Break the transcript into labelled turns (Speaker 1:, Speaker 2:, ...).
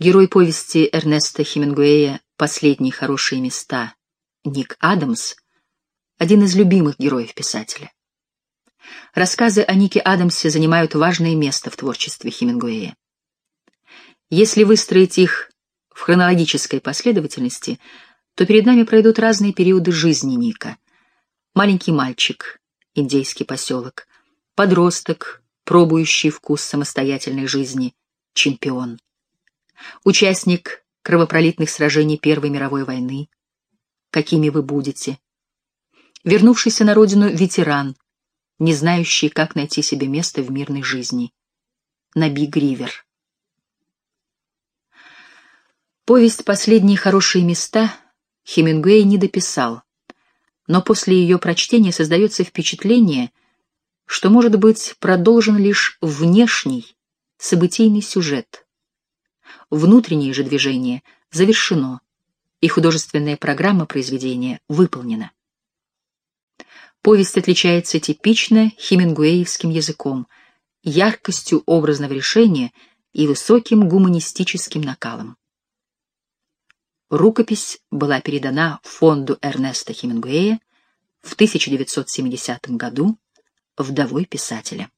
Speaker 1: Герой повести Эрнеста Хемингуэя «Последние хорошие места» Ник Адамс — один из любимых героев писателя. Рассказы о Нике Адамсе занимают важное место в творчестве Хемингуэя. Если выстроить их в хронологической последовательности, то перед нами пройдут разные периоды жизни Ника. Маленький мальчик, индейский поселок, подросток, пробующий вкус самостоятельной жизни, чемпион. Участник кровопролитных сражений Первой мировой войны. Какими вы будете? Вернувшийся на родину ветеран, не знающий, как найти себе место в мирной жизни. Наби Гривер. Повесть «Последние хорошие места» Хемингуэй не дописал, но после ее прочтения создается впечатление, что может быть продолжен лишь внешний, событийный сюжет. Внутреннее же движение завершено, и художественная программа произведения выполнена. Повесть отличается типично хемингуэевским языком, яркостью образного решения и высоким гуманистическим накалом. Рукопись была передана фонду Эрнеста Хемингуэя в 1970 году вдовой писателя.